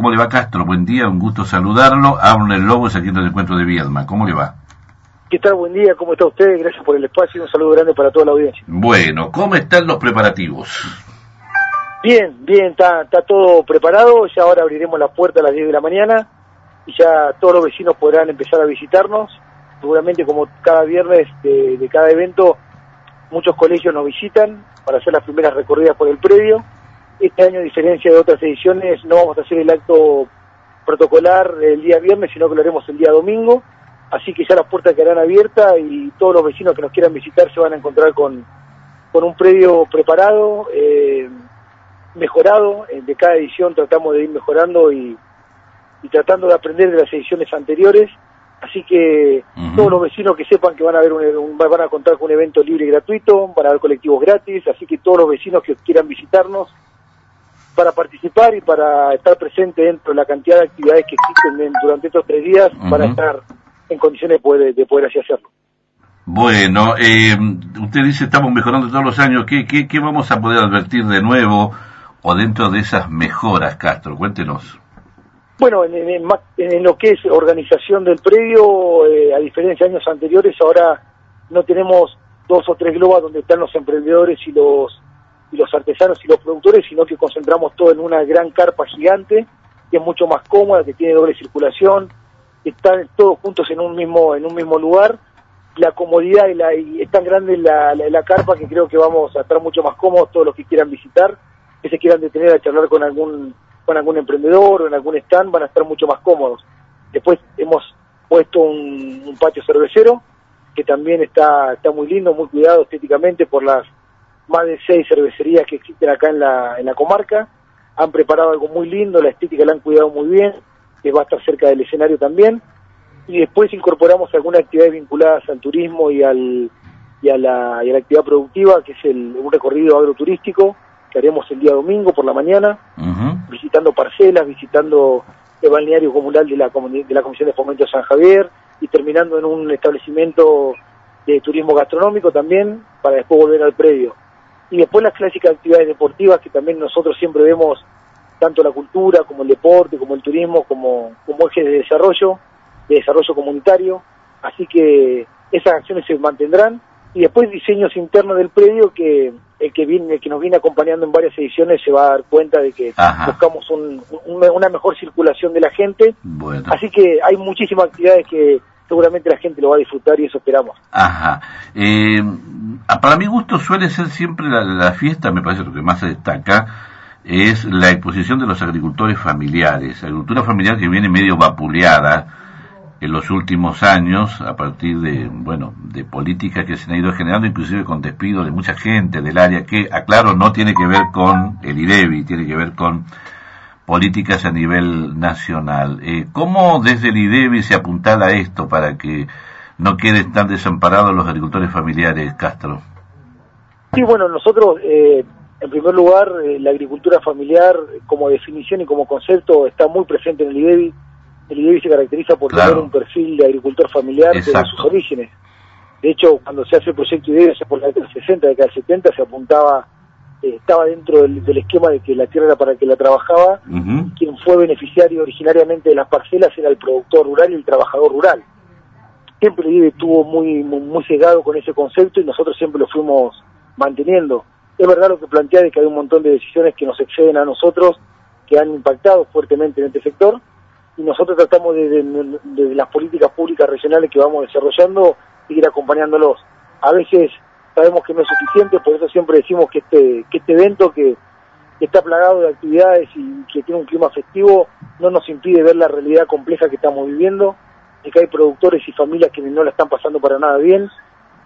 ¿Cómo le va Castro? Buen día, un gusto saludarlo. el Lobos aquí en el encuentro de Viedma. ¿Cómo le va? ¿Qué tal? Buen día, ¿cómo está usted? Gracias por el espacio y un saludo grande para toda la audiencia. Bueno, ¿cómo están los preparativos? Bien, bien, está, está todo preparado. Ya ahora abriremos la puerta a las 10 de la mañana y ya todos los vecinos podrán empezar a visitarnos. Seguramente como cada viernes de, de cada evento, muchos colegios nos visitan para hacer las primeras recorridas por el predio este año, a diferencia de otras ediciones, no vamos a hacer el acto protocolar el día viernes, sino que lo haremos el día domingo. Así que ya las puertas quedarán abiertas y todos los vecinos que nos quieran visitar se van a encontrar con, con un predio preparado, eh, mejorado. Eh, de cada edición tratamos de ir mejorando y, y tratando de aprender de las ediciones anteriores. Así que todos los vecinos que sepan que van a ver un, van a contar con un evento libre y gratuito, van a haber colectivos gratis, así que todos los vecinos que quieran visitarnos para participar y para estar presente dentro de la cantidad de actividades que existen durante estos tres días para estar en condiciones de poder, de poder así hacerlo. Bueno, eh, usted dice estamos mejorando todos los años. ¿Qué, qué, qué vamos a poder advertir de nuevo o dentro de esas mejoras, Castro? Cuéntenos. Bueno, en, en, lo que es organización del predio, eh, a diferencia de años anteriores, ahora no tenemos dos o tres globas donde están los emprendedores y los y los artesanos y los productores, sino que concentramos todo en una gran carpa gigante, que es mucho más cómoda, que tiene doble circulación, están todos juntos en un mismo en un mismo lugar. La comodidad y, la, es tan grande la, la, carpa que creo que vamos a estar mucho más cómodos todos los que quieran visitar, que se quieran detener a charlar con algún con algún emprendedor o en algún stand, van a estar mucho más cómodos. Después hemos puesto un, un patio cervecero que también está está muy lindo, muy cuidado estéticamente por las más de seis cervecerías que existen acá en la, en la comarca. Han preparado algo muy lindo, la estética la han cuidado muy bien, que va a estar cerca del escenario también. Y después incorporamos algunas actividades vinculadas al turismo y, al, y, a, la, y a la actividad productiva, que es el, un recorrido agroturístico que haremos el día domingo por la mañana, visitando parcelas, visitando el balneario comunal de la, de la Comisión de Fomento de San Javier y terminando en un establecimiento de turismo gastronómico también, para después volver al predio y después las clásicas actividades deportivas que también nosotros siempre vemos tanto la cultura como el deporte, como el turismo, como, como ejes de desarrollo, de desarrollo comunitario, así que esas acciones se mantendrán. Y después diseños internos del predio que el que viene, el que nos viene acompañando en varias ediciones se va a dar cuenta de que buscamos una mejor circulación de la gente, así que hay muchísimas actividades que seguramente la gente lo va a disfrutar y eso esperamos. Ajá. Eh, para mi gusto suele ser siempre la, fiesta, me parece lo que más se destaca, es la exposición de los agricultores familiares. Agricultura familiar que viene medio vapuleada en los últimos años a partir de, bueno, de políticas que se han ido generando, inclusive con despido de mucha gente del área, que, aclaro, no tiene que ver con el IDEBI, tiene que ver con políticas a nivel nacional. Eh, ¿Cómo desde el IDEBI se apuntala esto para que no queden tan desamparados los agricultores familiares, Castro? Sí, bueno, nosotros, eh, en primer lugar, eh, la agricultura familiar como definición y como concepto está muy presente en el IDEBI. El IDEBI se caracteriza por tener un perfil de agricultor familiar desde sus orígenes. De hecho, cuando se hace el proyecto IDEBI, por la década del 60, década del 70, se apuntaba estaba dentro del, esquema de que la tierra era para que la trabajaba, quien fue beneficiario originariamente de las parcelas era el productor rural y el trabajador rural. Siempre el estuvo muy, muy, muy cegado con ese concepto y nosotros siempre lo fuimos manteniendo. Es verdad lo que plantea de que hay un montón de decisiones que nos exceden a nosotros, que han impactado fuertemente en este sector, y nosotros tratamos de, de las políticas públicas regionales que vamos desarrollando, ir acompañándolos. A veces sabemos que no es suficiente, por eso siempre decimos que este, que este evento que, está plagado de actividades y que tiene un clima festivo no nos impide ver la realidad compleja que estamos viviendo, y que hay productores y familias que no la están pasando para nada bien,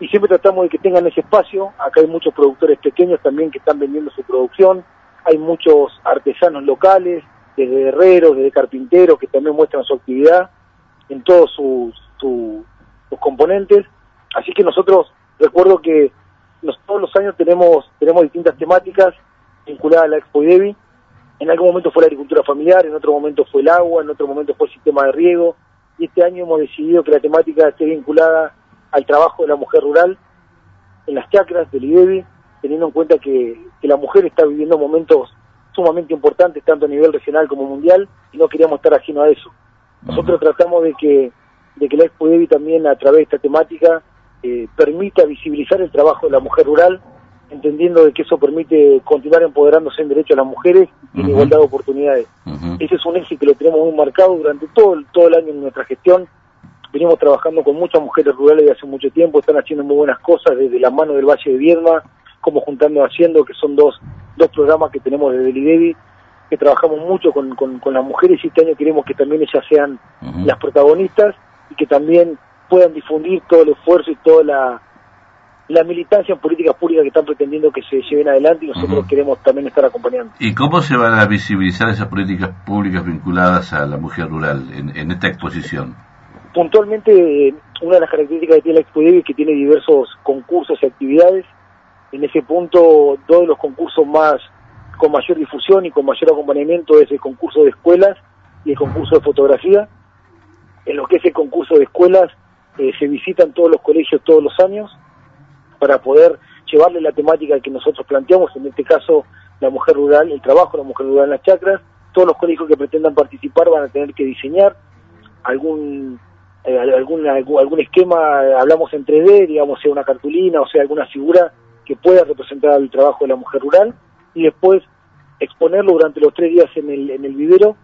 y siempre tratamos de que tengan ese espacio, acá hay muchos productores pequeños también que están vendiendo su producción, hay muchos artesanos locales, desde herreros, desde carpinteros, que también muestran su actividad en todos sus, sus componentes, así que nosotros Recuerdo que todos los años tenemos tenemos distintas temáticas vinculadas a la Expo Devi. En algún momento fue la agricultura familiar, en otro momento fue el agua, en otro momento fue el sistema de riego. Y este año hemos decidido que la temática esté vinculada al trabajo de la mujer rural en las chacras del IDEBI, teniendo en cuenta que, la mujer está viviendo momentos sumamente importantes, tanto a nivel regional como mundial, y no queríamos estar ajeno a eso. Nosotros tratamos de que, de que la Expo Devi también, a través de esta temática, eh, permita visibilizar el trabajo de la mujer rural, entendiendo de que eso permite continuar empoderándose en derechos a las mujeres y en igualdad de oportunidades. Ese es un eje que lo tenemos muy marcado durante todo el, todo el año en nuestra gestión. Venimos trabajando con muchas mujeres rurales de hace mucho tiempo, están haciendo muy buenas cosas desde la mano del Valle de Viedma, como Juntando Haciendo, que son dos, dos programas que tenemos desde el que trabajamos mucho con, con, las mujeres y este año queremos que también ellas sean las protagonistas y que también puedan difundir todo el esfuerzo y toda la, la militancia en políticas públicas que están pretendiendo que se lleven adelante y nosotros queremos también estar acompañando. ¿Y cómo se van a visibilizar esas políticas públicas vinculadas a la mujer rural en, esta exposición? Puntualmente, una de las características que tiene la Expo es que tiene diversos concursos y actividades. En ese punto, dos de los concursos más con mayor difusión y con mayor acompañamiento es el concurso de escuelas y el concurso de fotografía. En lo que es el concurso de escuelas, eh, se visitan todos los colegios todos los años para poder llevarle la temática que nosotros planteamos, en este caso la mujer rural, el trabajo de la mujer rural en las chacras. Todos los colegios que pretendan participar van a tener que diseñar algún eh, algún, algún esquema, hablamos en 3D, digamos, sea una cartulina o sea alguna figura que pueda representar el trabajo de la mujer rural y después exponerlo durante los tres días en el, en el vivero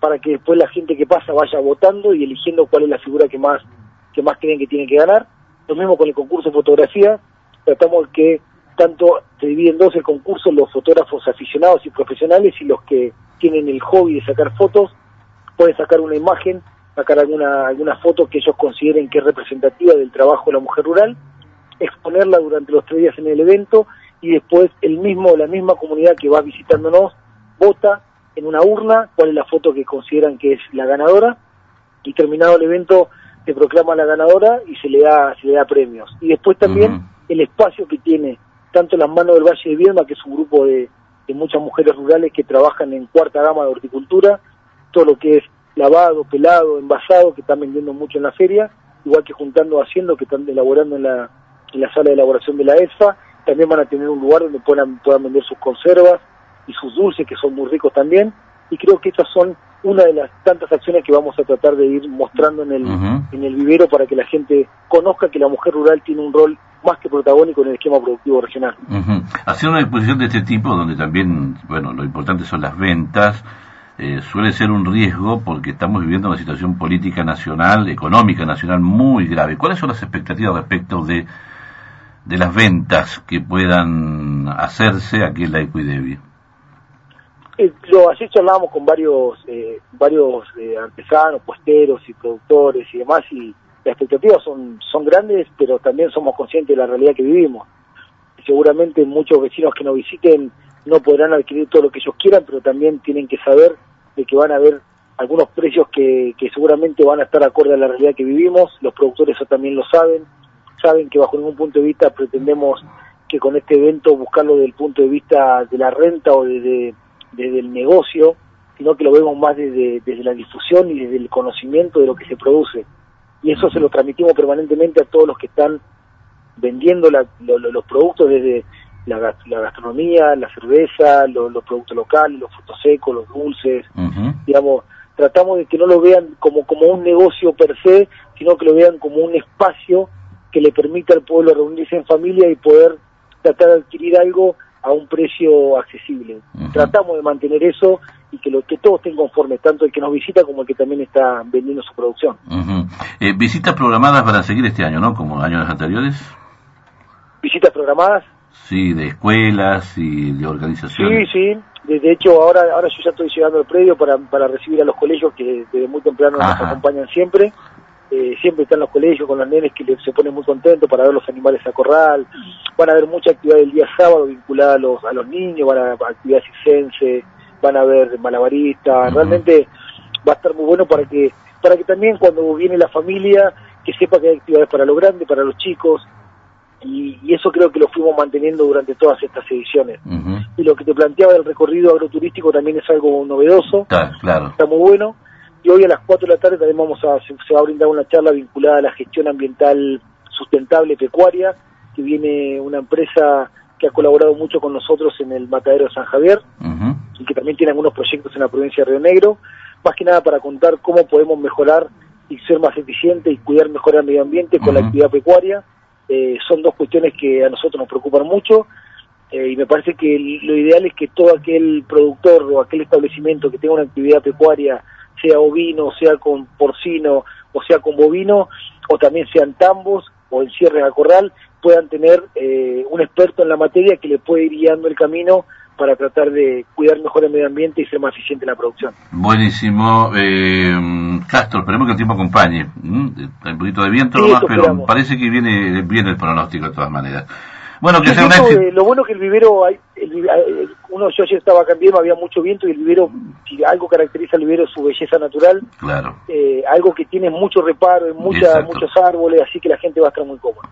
para que después la gente que pasa vaya votando y eligiendo cuál es la figura que más que más creen que tiene que ganar. Lo mismo con el concurso de fotografía, tratamos que tanto se divide en dos el concurso, los fotógrafos aficionados y profesionales y los que tienen el hobby de sacar fotos, pueden sacar una imagen, sacar alguna, alguna foto que ellos consideren que es representativa del trabajo de la mujer rural, exponerla durante los tres días en el evento y después el mismo, la misma comunidad que va visitándonos vota en una urna cuál es la foto que consideran que es la ganadora y terminado el evento se proclama la ganadora y se le da, se le da premios. Y después también el espacio que tiene tanto las manos del Valle de Viedma, que es un grupo de, muchas mujeres rurales que trabajan en cuarta gama de horticultura, todo lo que es lavado, pelado, envasado, que están vendiendo mucho en la feria, igual que juntando haciendo, que están elaborando en la, en la sala de elaboración de la ESFA, también van a tener un lugar donde puedan, puedan vender sus conservas y sus dulces, que son muy ricos también, y creo que estas son una de las tantas acciones que vamos a tratar de ir mostrando en el, en el vivero para que la gente conozca que la mujer rural tiene un rol más que protagónico en el esquema productivo regional. Hacer una exposición de este tipo, donde también, bueno, lo importante son las ventas, eh, suele ser un riesgo porque estamos viviendo una situación política nacional, económica nacional muy grave. ¿Cuáles son las expectativas respecto de, de las ventas que puedan hacerse aquí en la Equidevi? Eh, lo, así charlábamos con varios eh, varios eh, artesanos, puesteros y productores y demás y las expectativas son, son grandes, pero también somos conscientes de la realidad que vivimos. Seguramente muchos vecinos que nos visiten no podrán adquirir todo lo que ellos quieran, pero también tienen que saber de que van a haber algunos precios que, que seguramente van a estar acorde a la realidad que vivimos, los productores eso también lo saben, saben que bajo ningún punto de vista pretendemos que con este evento buscarlo desde el punto de vista de la renta o de desde el negocio, sino que lo vemos más desde, desde la difusión y desde el conocimiento de lo que se produce. Y eso se lo transmitimos permanentemente a todos los que están vendiendo los productos desde la, gastronomía, la cerveza, los productos locales, los frutos secos, los dulces, digamos, tratamos de que no lo vean como, como un negocio per se, sino que lo vean como un espacio que le permita al pueblo reunirse en familia y poder tratar de adquirir algo a un precio accesible. Tratamos de mantener eso y que lo que todos estén conformes, tanto el que nos visita como el que también está vendiendo su producción. Eh, visitas programadas para seguir este año, ¿no? Como años anteriores. Visitas programadas. Sí, de escuelas y de organizaciones. Sí, sí. De, hecho, ahora ahora yo ya estoy llegando al predio para, para recibir a los colegios que desde muy temprano nos acompañan siempre. Eh, siempre están los colegios con los nenes que se ponen muy contentos para ver los animales a corral, van a haber mucha actividad el día sábado vinculada a los, a los niños, van a haber actividad circense, van a haber malabaristas, realmente va a estar muy bueno para que, para que también cuando viene la familia, que sepa que hay actividades para los grandes, para los chicos, y, eso creo que lo fuimos manteniendo durante todas estas ediciones. Y lo que te planteaba del recorrido agroturístico también es algo novedoso, claro. está muy bueno y hoy a las 4 de la tarde también vamos a, se, va a brindar una charla vinculada a la gestión ambiental sustentable pecuaria, que viene una empresa que ha colaborado mucho con nosotros en el matadero de San Javier, y que también tiene algunos proyectos en la provincia de Río Negro, más que nada para contar cómo podemos mejorar y ser más eficientes y cuidar mejor el medio ambiente con la actividad pecuaria. Eh, son dos cuestiones que a nosotros nos preocupan mucho eh, y me parece que lo ideal es que todo aquel productor o aquel establecimiento que tenga una actividad pecuaria, sea ovino, sea con porcino o sea con bovino, o también sean tambos o en cierre a corral, puedan tener eh, un experto en la materia que le puede ir guiando el camino para tratar de cuidar mejor el medio ambiente y ser más eficiente en la producción. Buenísimo. Eh, Castro, esperemos que el tiempo acompañe. ¿Mm? Hay un poquito de viento nomás, pero parece que viene bien el pronóstico de todas maneras. Bueno, que sea un éxito. lo bueno que el vivero, hay, uno yo ayer estaba cambiando, había mucho viento y el vivero, si algo caracteriza al vivero es su belleza natural, claro. Eh, algo que tiene mucho reparo, mucha, muchos árboles, así que la gente va a estar muy cómoda.